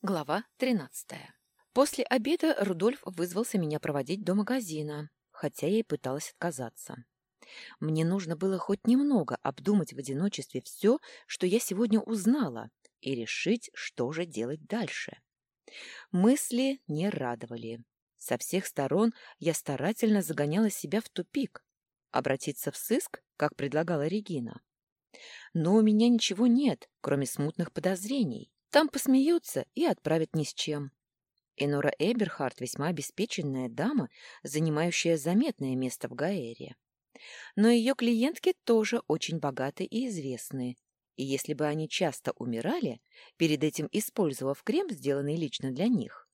Глава 13. После обеда Рудольф вызвался меня проводить до магазина, хотя я и пыталась отказаться. Мне нужно было хоть немного обдумать в одиночестве все, что я сегодня узнала, и решить, что же делать дальше. Мысли не радовали. Со всех сторон я старательно загоняла себя в тупик. Обратиться в сыск, как предлагала Регина. Но у меня ничего нет, кроме смутных подозрений. Там посмеются и отправят ни с чем. Энора Эберхард весьма обеспеченная дама, занимающая заметное место в Гаэре. Но ее клиентки тоже очень богаты и известны. И если бы они часто умирали, перед этим использовав крем, сделанный лично для них,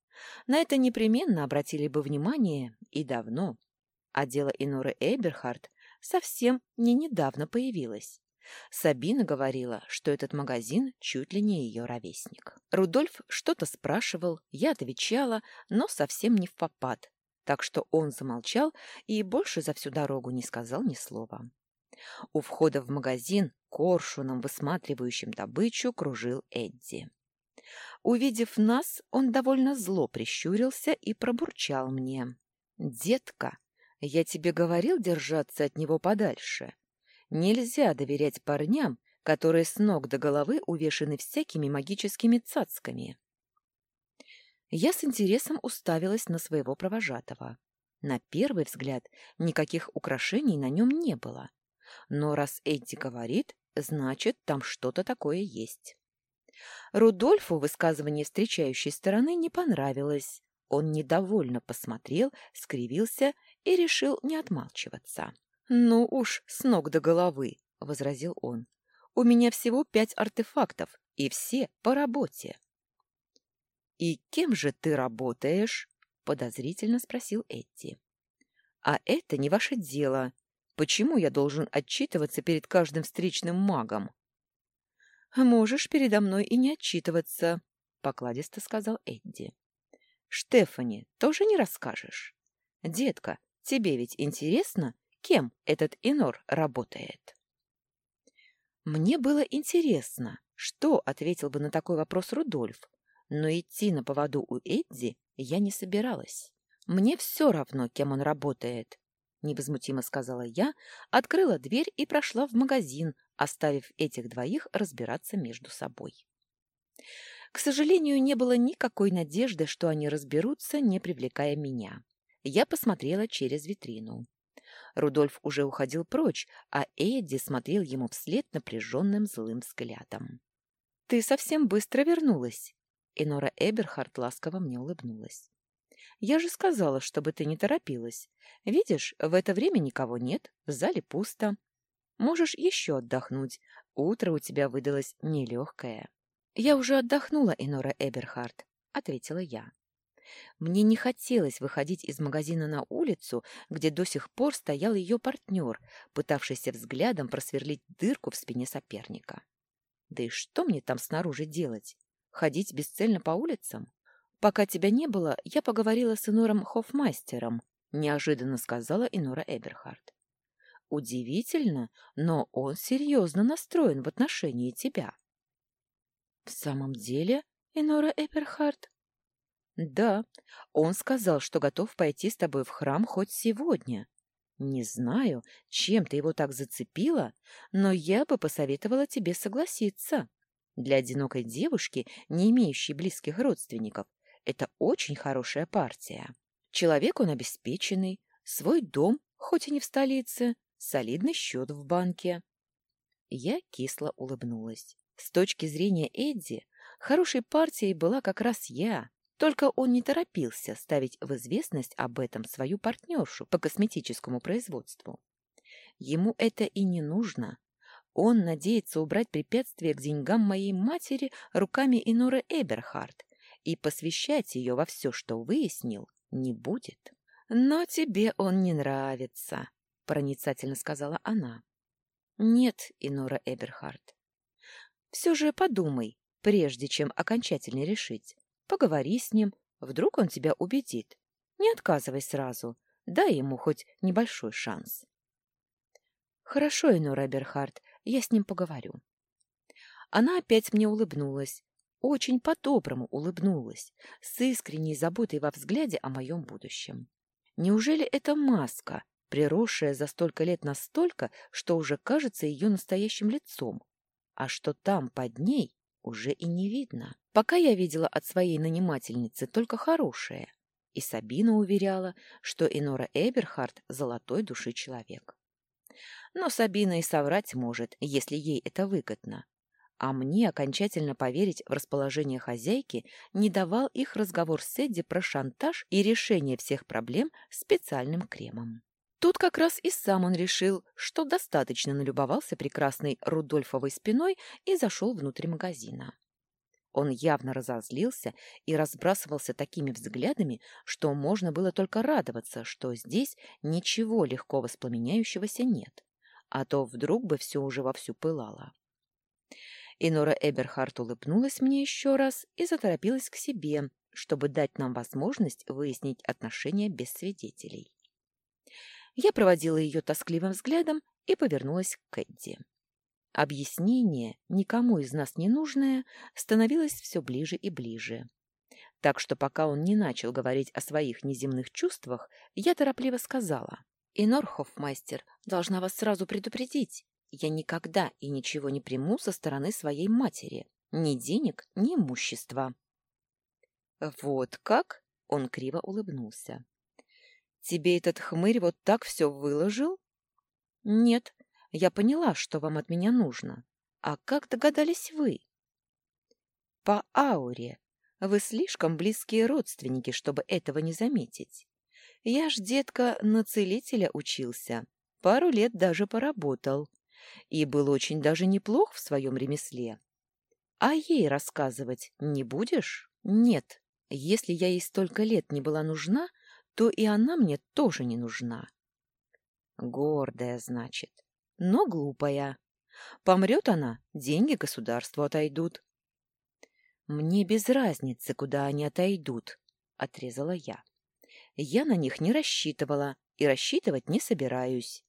на это непременно обратили бы внимание и давно. А дело Эноры Эберхард совсем не недавно появилось. Сабина говорила, что этот магазин чуть ли не ее ровесник. Рудольф что-то спрашивал, я отвечала, но совсем не в попад, так что он замолчал и больше за всю дорогу не сказал ни слова. У входа в магазин, коршуном высматривающим добычу, кружил Эдди. Увидев нас, он довольно зло прищурился и пробурчал мне. «Детка, я тебе говорил держаться от него подальше. Нельзя доверять парням, которые с ног до головы увешаны всякими магическими цацками. Я с интересом уставилась на своего провожатого. На первый взгляд никаких украшений на нем не было. Но раз Эдди говорит, значит, там что-то такое есть. Рудольфу высказывание встречающей стороны не понравилось. Он недовольно посмотрел, скривился и решил не отмалчиваться. «Ну уж, с ног до головы», — возразил он. «У меня всего пять артефактов, и все по работе». «И кем же ты работаешь?» — подозрительно спросил Эдди. «А это не ваше дело. Почему я должен отчитываться перед каждым встречным магом?» «Можешь передо мной и не отчитываться», — покладисто сказал Эдди. «Штефани, тоже не расскажешь? Детка, тебе ведь интересно, кем этот Инор работает. Мне было интересно, что ответил бы на такой вопрос Рудольф, но идти на поводу у Эдди я не собиралась. Мне все равно, кем он работает, невозмутимо сказала я, открыла дверь и прошла в магазин, оставив этих двоих разбираться между собой. К сожалению, не было никакой надежды, что они разберутся, не привлекая меня. Я посмотрела через витрину. Рудольф уже уходил прочь, а Эдди смотрел ему вслед напряженным злым взглядом. «Ты совсем быстро вернулась!» И Нора Эберхард ласково мне улыбнулась. «Я же сказала, чтобы ты не торопилась. Видишь, в это время никого нет, в зале пусто. Можешь еще отдохнуть. Утро у тебя выдалось нелегкое». «Я уже отдохнула, Энора Эберхард», — ответила я. Мне не хотелось выходить из магазина на улицу, где до сих пор стоял ее партнер, пытавшийся взглядом просверлить дырку в спине соперника. Да и что мне там снаружи делать? Ходить бесцельно по улицам? Пока тебя не было, я поговорила с Инором Хофмастером, неожиданно сказала Инора Эберхард. Удивительно, но он серьезно настроен в отношении тебя. В самом деле, Инора Эберхард? Да, он сказал, что готов пойти с тобой в храм хоть сегодня. Не знаю, чем ты его так зацепила, но я бы посоветовала тебе согласиться. Для одинокой девушки, не имеющей близких родственников, это очень хорошая партия. Человек он обеспеченный, свой дом, хоть и не в столице, солидный счет в банке. Я кисло улыбнулась. С точки зрения Эдди, хорошей партией была как раз я, только он не торопился ставить в известность об этом свою партнершу по косметическому производству. Ему это и не нужно. Он надеется убрать препятствие к деньгам моей матери руками Иноры Эберхард и посвящать ее во все, что выяснил, не будет. «Но тебе он не нравится», — проницательно сказала она. «Нет, Инора Эберхард. Все же подумай, прежде чем окончательно решить, Поговори с ним, вдруг он тебя убедит. Не отказывай сразу, дай ему хоть небольшой шанс. Хорошо, Энора Берхард, я с ним поговорю. Она опять мне улыбнулась. очень по-доброму улыбнулась, с искренней заботой во взгляде о моем будущем. Неужели это маска, приросшая за столько лет настолько, что уже кажется ее настоящим лицом, а что там под ней уже и не видно? Пока я видела от своей нанимательницы только хорошее, и Сабина уверяла, что Инора Эберхард — золотой души человек. Но Сабина и соврать может, если ей это выгодно. А мне окончательно поверить в расположение хозяйки не давал их разговор с Эдди про шантаж и решение всех проблем специальным кремом. Тут как раз и сам он решил, что достаточно налюбовался прекрасной Рудольфовой спиной и зашел внутрь магазина. Он явно разозлился и разбрасывался такими взглядами, что можно было только радоваться, что здесь ничего легко воспламеняющегося нет, а то вдруг бы все уже вовсю пылало. И Нора Эберхарт улыбнулась мне еще раз и заторопилась к себе, чтобы дать нам возможность выяснить отношения без свидетелей. Я проводила ее тоскливым взглядом и повернулась к Эдди. Объяснение, никому из нас не нужное, становилось все ближе и ближе. Так что пока он не начал говорить о своих неземных чувствах, я торопливо сказала. «Инор Хоффмастер, должна вас сразу предупредить. Я никогда и ничего не приму со стороны своей матери. Ни денег, ни имущества». «Вот как?» — он криво улыбнулся. «Тебе этот хмырь вот так все выложил?» «Нет, я поняла, что вам от меня нужно. А как догадались вы?» «По ауре. Вы слишком близкие родственники, чтобы этого не заметить. Я ж, детка, на целителя учился. Пару лет даже поработал и был очень даже неплох в своем ремесле. А ей рассказывать не будешь? Нет. Если я ей столько лет не была нужна, то и она мне тоже не нужна. Гордая, значит, но глупая. Помрет она, деньги государству отойдут. Мне без разницы, куда они отойдут, — отрезала я. Я на них не рассчитывала и рассчитывать не собираюсь.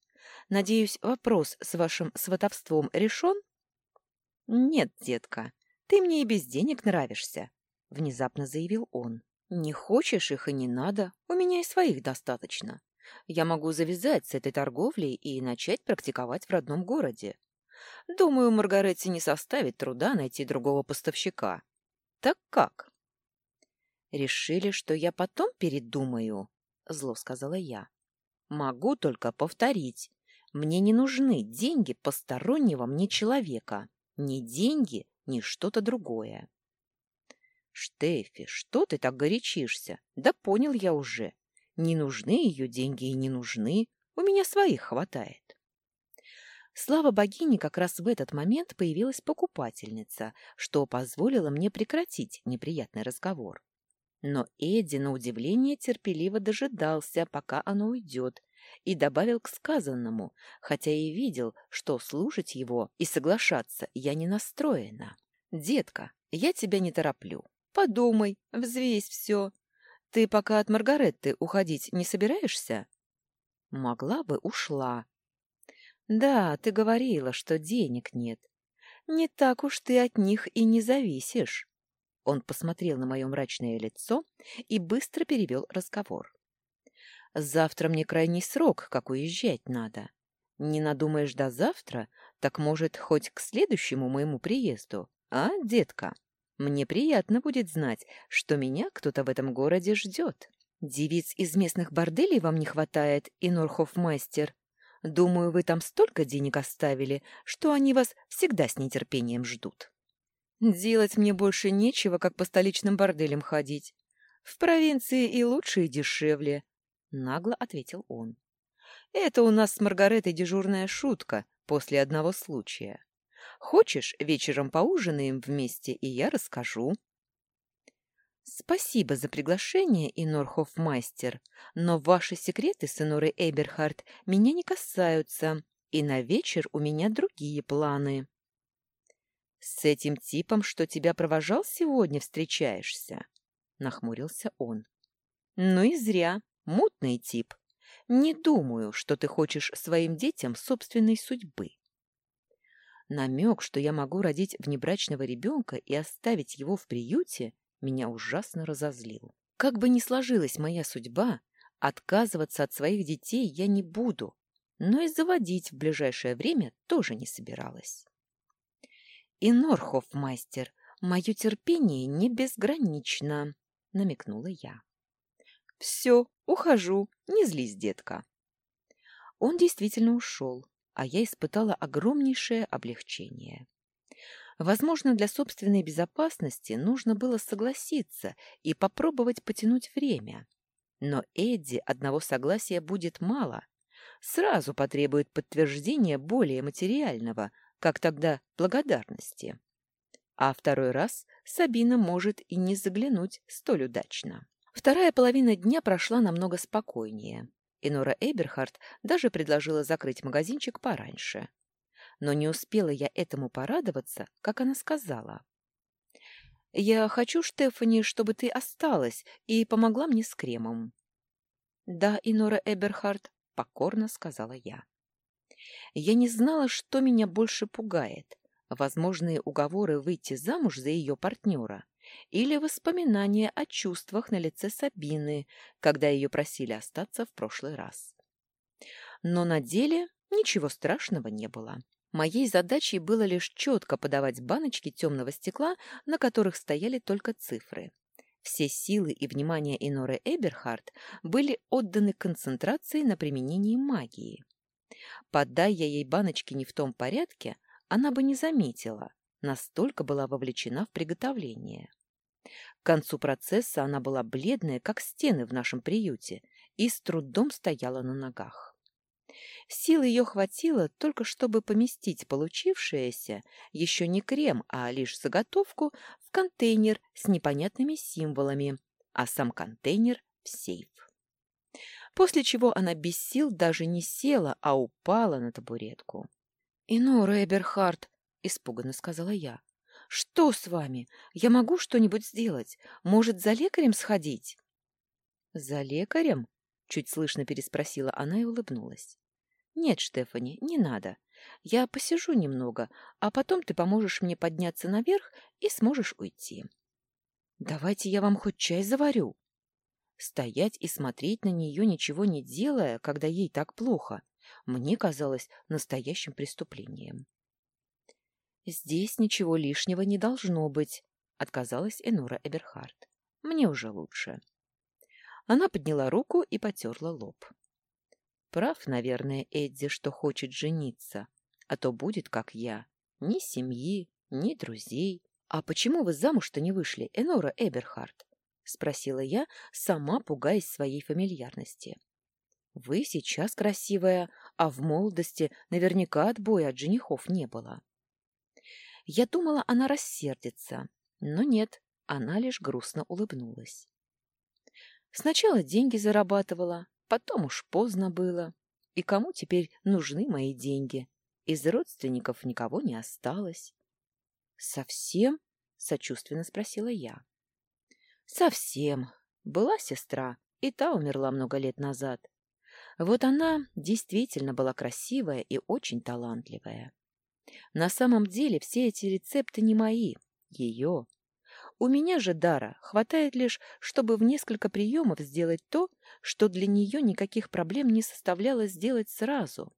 Надеюсь, вопрос с вашим сватовством решен? — Нет, детка, ты мне и без денег нравишься, — внезапно заявил он. — Не хочешь их и не надо, у меня и своих достаточно. Я могу завязать с этой торговлей и начать практиковать в родном городе. Думаю, Маргарете не составит труда найти другого поставщика. Так как? Решили, что я потом передумаю, — зло сказала я. Могу только повторить. Мне не нужны деньги постороннего мне человека. Ни деньги, ни что-то другое. Штефи, что ты так горячишься? Да понял я уже. Не нужны ее деньги и не нужны. У меня своих хватает. Слава богине, как раз в этот момент появилась покупательница, что позволило мне прекратить неприятный разговор. Но Эдди, на удивление, терпеливо дожидался, пока она уйдет, и добавил к сказанному, хотя и видел, что слушать его и соглашаться я не настроена. «Детка, я тебя не тороплю. Подумай, взвесь все. Ты пока от Маргаретты уходить не собираешься?» «Могла бы, ушла». «Да, ты говорила, что денег нет. Не так уж ты от них и не зависишь». Он посмотрел на мое мрачное лицо и быстро перевел разговор. Завтра мне крайний срок, как уезжать надо. Не надумаешь до завтра, так, может, хоть к следующему моему приезду, а, детка? Мне приятно будет знать, что меня кто-то в этом городе ждет. Девиц из местных борделей вам не хватает, и Норхоф-мастер. Думаю, вы там столько денег оставили, что они вас всегда с нетерпением ждут. Делать мне больше нечего, как по столичным борделям ходить. В провинции и лучше, и дешевле нагло ответил он. Это у нас с Маргаретой дежурная шутка после одного случая. Хочешь, вечером поужинаем вместе, и я расскажу. Спасибо за приглашение, Инорхоф-мастер, но ваши секреты с Инорой Эберхард меня не касаются, и на вечер у меня другие планы. С этим типом, что тебя провожал сегодня, встречаешься? Нахмурился он. Ну и зря. Мутный тип. Не думаю, что ты хочешь своим детям собственной судьбы. Намек, что я могу родить внебрачного ребенка и оставить его в приюте, меня ужасно разозлил. Как бы ни сложилась моя судьба, отказываться от своих детей я не буду, но и заводить в ближайшее время тоже не собиралась. И Норхоф, мастер, мое терпение не безгранично, намекнула я. Все, ухожу, не злись, детка. Он действительно ушел, а я испытала огромнейшее облегчение. Возможно, для собственной безопасности нужно было согласиться и попробовать потянуть время. Но Эдди одного согласия будет мало. Сразу потребует подтверждения более материального, как тогда благодарности. А второй раз Сабина может и не заглянуть столь удачно. Вторая половина дня прошла намного спокойнее, и Нора Эберхард даже предложила закрыть магазинчик пораньше. Но не успела я этому порадоваться, как она сказала. «Я хочу, Штефани, чтобы ты осталась и помогла мне с кремом». «Да, Инора Эберхард», — покорно сказала я. Я не знала, что меня больше пугает — возможные уговоры выйти замуж за ее партнера или воспоминания о чувствах на лице Сабины, когда ее просили остаться в прошлый раз. Но на деле ничего страшного не было. Моей задачей было лишь четко подавать баночки темного стекла, на которых стояли только цифры. Все силы и внимание Иноры Эберхард были отданы концентрации на применении магии. Подай я ей баночки не в том порядке, она бы не заметила, настолько была вовлечена в приготовление. К концу процесса она была бледная, как стены в нашем приюте, и с трудом стояла на ногах. Силы ее хватило только, чтобы поместить получившееся, еще не крем, а лишь заготовку, в контейнер с непонятными символами, а сам контейнер в сейф. После чего она без сил даже не села, а упала на табуретку. — Инора Эберхард, — испуганно сказала я, — что с вами? Я могу что-нибудь сделать? Может, за лекарем сходить? — За лекарем? — чуть слышно переспросила она и улыбнулась. «Нет, Штефани, не надо. Я посижу немного, а потом ты поможешь мне подняться наверх и сможешь уйти». «Давайте я вам хоть чай заварю». Стоять и смотреть на нее, ничего не делая, когда ей так плохо, мне казалось настоящим преступлением. «Здесь ничего лишнего не должно быть», — отказалась Энора Эберхард. «Мне уже лучше». Она подняла руку и потерла лоб. Прав, наверное, Эдди, что хочет жениться, а то будет, как я. Ни семьи, ни друзей. А почему вы замуж-то не вышли, Энора Эберхард? Спросила я, сама пугаясь своей фамильярности. Вы сейчас красивая, а в молодости наверняка отбоя от женихов не было. Я думала, она рассердится, но нет, она лишь грустно улыбнулась. Сначала деньги зарабатывала, Потом уж поздно было. И кому теперь нужны мои деньги? Из родственников никого не осталось. «Совсем?» — сочувственно спросила я. «Совсем. Была сестра, и та умерла много лет назад. Вот она действительно была красивая и очень талантливая. На самом деле все эти рецепты не мои, ее. У меня же дара хватает лишь, чтобы в несколько приемов сделать то, что для нее никаких проблем не составляло сделать сразу.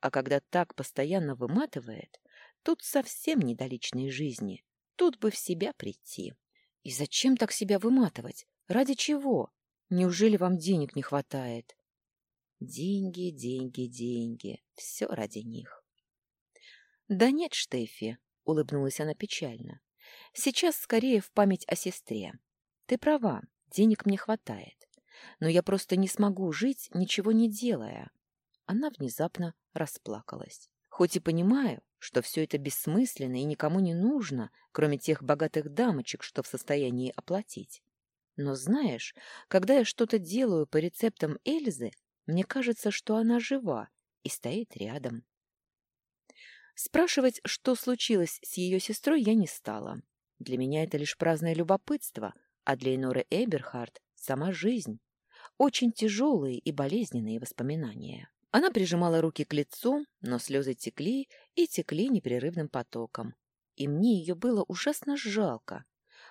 А когда так постоянно выматывает, тут совсем не до личной жизни, тут бы в себя прийти. И зачем так себя выматывать? Ради чего? Неужели вам денег не хватает? Деньги, деньги, деньги. Все ради них. Да нет, Штефи, улыбнулась она печально. Сейчас скорее в память о сестре. Ты права, денег мне хватает. Но я просто не смогу жить, ничего не делая. Она внезапно расплакалась. Хоть и понимаю, что все это бессмысленно и никому не нужно, кроме тех богатых дамочек, что в состоянии оплатить. Но знаешь, когда я что-то делаю по рецептам Эльзы, мне кажется, что она жива и стоит рядом. Спрашивать, что случилось с ее сестрой, я не стала. Для меня это лишь праздное любопытство, а для Эноры Эберхард — сама жизнь. Очень тяжелые и болезненные воспоминания. Она прижимала руки к лицу, но слезы текли и текли непрерывным потоком. И мне ее было ужасно жалко,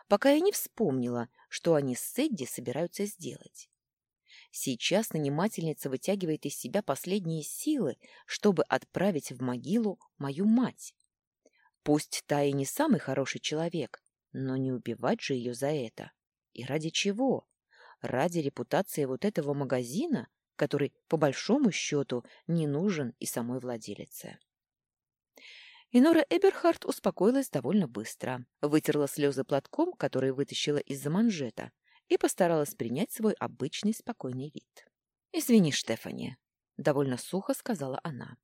пока я не вспомнила, что они с Сэдди собираются сделать. Сейчас нанимательница вытягивает из себя последние силы, чтобы отправить в могилу мою мать. Пусть та и не самый хороший человек, но не убивать же ее за это. И ради чего? Ради репутации вот этого магазина, который, по большому счету, не нужен и самой владелице. Инора Эберхард успокоилась довольно быстро, вытерла слезы платком, который вытащила из-за манжета, и постаралась принять свой обычный спокойный вид. «Извини, Штефани», — довольно сухо сказала она.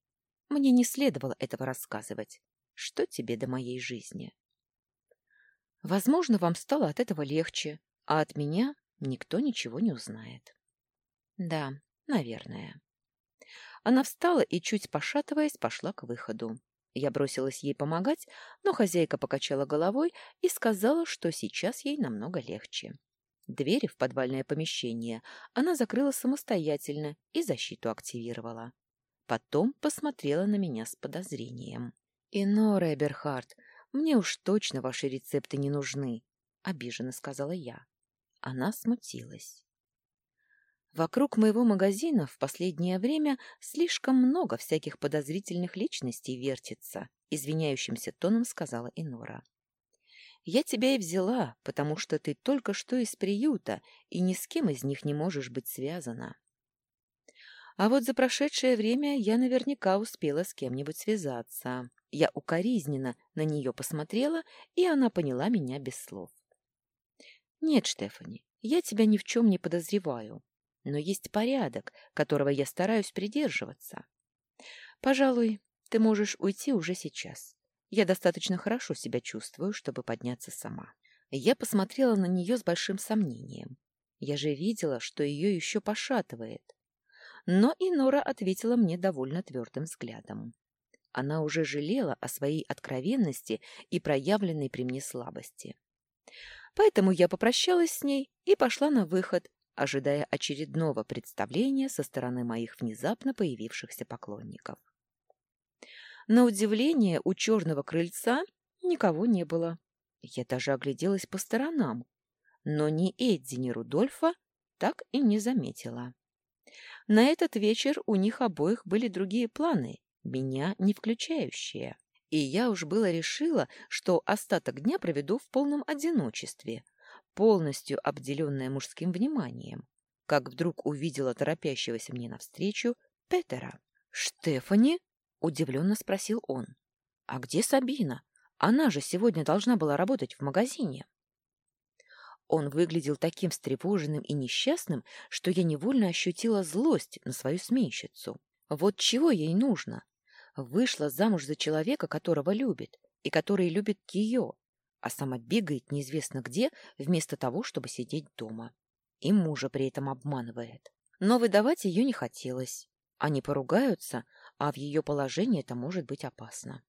«Мне не следовало этого рассказывать. Что тебе до моей жизни?» «Возможно, вам стало от этого легче, а от меня никто ничего не узнает». «Да, наверное». Она встала и, чуть пошатываясь, пошла к выходу. Я бросилась ей помогать, но хозяйка покачала головой и сказала, что сейчас ей намного легче. Двери в подвальное помещение она закрыла самостоятельно и защиту активировала. Потом посмотрела на меня с подозрением. «Инора Эберхард, мне уж точно ваши рецепты не нужны», — обиженно сказала я. Она смутилась. Вокруг моего магазина в последнее время слишком много всяких подозрительных личностей вертится, извиняющимся тоном сказала Инора. Я тебя и взяла, потому что ты только что из приюта, и ни с кем из них не можешь быть связана. А вот за прошедшее время я наверняка успела с кем-нибудь связаться. Я укоризненно на нее посмотрела, и она поняла меня без слов. «Нет, Штефани, я тебя ни в чем не подозреваю, но есть порядок, которого я стараюсь придерживаться. Пожалуй, ты можешь уйти уже сейчас. Я достаточно хорошо себя чувствую, чтобы подняться сама. Я посмотрела на нее с большим сомнением. Я же видела, что ее еще пошатывает. Но и Нора ответила мне довольно твердым взглядом. Она уже жалела о своей откровенности и проявленной при мне слабости. Поэтому я попрощалась с ней и пошла на выход, ожидая очередного представления со стороны моих внезапно появившихся поклонников. На удивление у черного крыльца никого не было. Я даже огляделась по сторонам, но ни Эдди, ни Рудольфа так и не заметила. На этот вечер у них обоих были другие планы, меня не включающие. И я уж было решила, что остаток дня проведу в полном одиночестве, полностью обделенная мужским вниманием, как вдруг увидела торопящегося мне навстречу Петера. «Штефани?» Удивленно спросил он. «А где Сабина? Она же сегодня должна была работать в магазине». Он выглядел таким встревоженным и несчастным, что я невольно ощутила злость на свою сменщицу. Вот чего ей нужно? Вышла замуж за человека, которого любит, и который любит ее, а сама бегает неизвестно где, вместо того, чтобы сидеть дома. И мужа при этом обманывает. Но выдавать ее не хотелось. Они поругаются, а в ее положении это может быть опасно.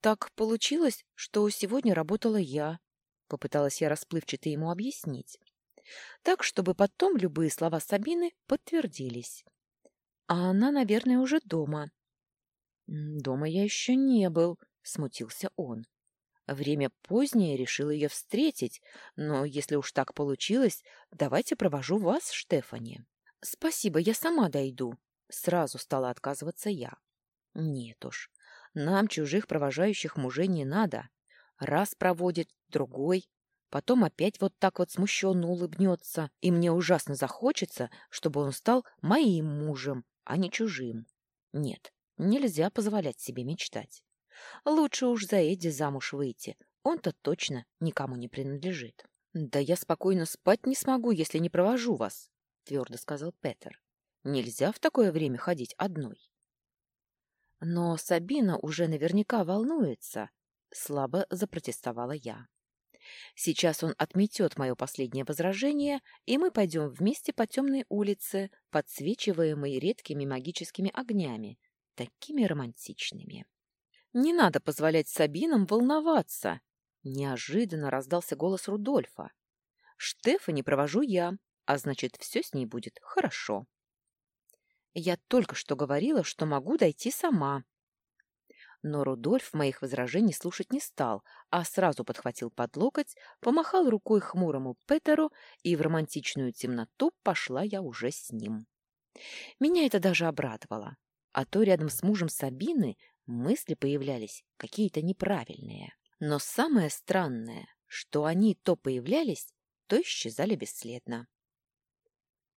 «Так получилось, что сегодня работала я», — попыталась я расплывчато ему объяснить. Так, чтобы потом любые слова Сабины подтвердились. А она, наверное, уже дома. «Дома я еще не был», — смутился он. Время позднее, решил ее встретить, но если уж так получилось, давайте провожу вас, Штефани. Спасибо, я сама дойду, Сразу стала отказываться я. Нет уж, нам чужих провожающих мужей не надо. Раз проводит, другой. Потом опять вот так вот смущенно улыбнется, и мне ужасно захочется, чтобы он стал моим мужем, а не чужим. Нет, нельзя позволять себе мечтать. Лучше уж за Эдди замуж выйти, он-то точно никому не принадлежит. — Да я спокойно спать не смогу, если не провожу вас, — твердо сказал Петер. Нельзя в такое время ходить одной. Но Сабина уже наверняка волнуется, слабо запротестовала я. Сейчас он отметет мое последнее возражение, и мы пойдем вместе по темной улице, подсвечиваемой редкими магическими огнями, такими романтичными. Не надо позволять Сабинам волноваться. Неожиданно раздался голос Рудольфа. Штефани провожу я, а значит, все с ней будет хорошо. Я только что говорила, что могу дойти сама. Но Рудольф моих возражений слушать не стал, а сразу подхватил под локоть, помахал рукой хмурому Петеру, и в романтичную темноту пошла я уже с ним. Меня это даже обрадовало, а то рядом с мужем Сабины мысли появлялись какие-то неправильные. Но самое странное, что они то появлялись, то исчезали бесследно.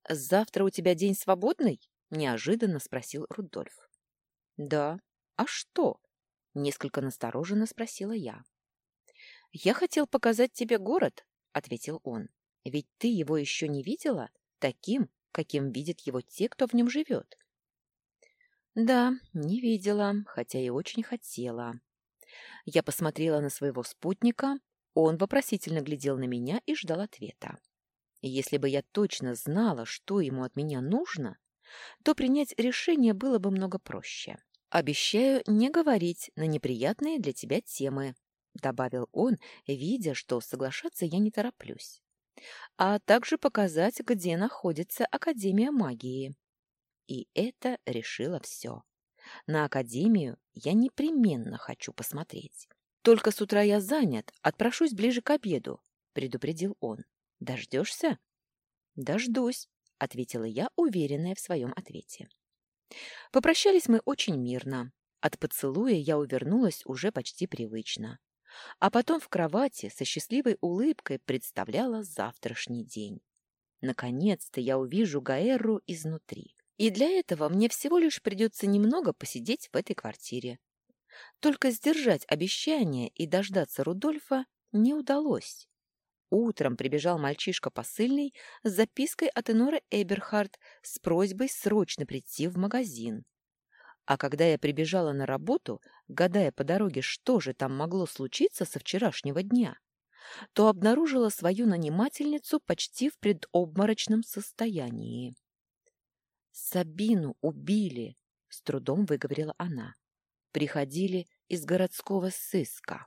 «Завтра у тебя день свободный?» — неожиданно спросил Рудольф. «Да. А что?» — несколько настороженно спросила я. «Я хотел показать тебе город», — ответил он. «Ведь ты его еще не видела таким, каким видят его те, кто в нем живет». «Да, не видела, хотя и очень хотела». Я посмотрела на своего спутника, он вопросительно глядел на меня и ждал ответа. Если бы я точно знала, что ему от меня нужно, то принять решение было бы много проще. «Обещаю не говорить на неприятные для тебя темы», — добавил он, видя, что соглашаться я не тороплюсь, «а также показать, где находится Академия магии». И это решило все. На Академию я непременно хочу посмотреть. «Только с утра я занят, отпрошусь ближе к обеду», — предупредил он. Дождешься? Дождусь, ответила я, уверенная в своем ответе. Попрощались мы очень мирно. От поцелуя я увернулась уже почти привычно. А потом в кровати со счастливой улыбкой представляла завтрашний день. Наконец-то я увижу Гаэру изнутри. И для этого мне всего лишь придется немного посидеть в этой квартире. Только сдержать обещание и дождаться Рудольфа не удалось. Утром прибежал мальчишка посыльный с запиской от Энора Эберхард с просьбой срочно прийти в магазин. А когда я прибежала на работу, гадая по дороге, что же там могло случиться со вчерашнего дня, то обнаружила свою нанимательницу почти в предобморочном состоянии. «Сабину убили», — с трудом выговорила она. «Приходили из городского сыска».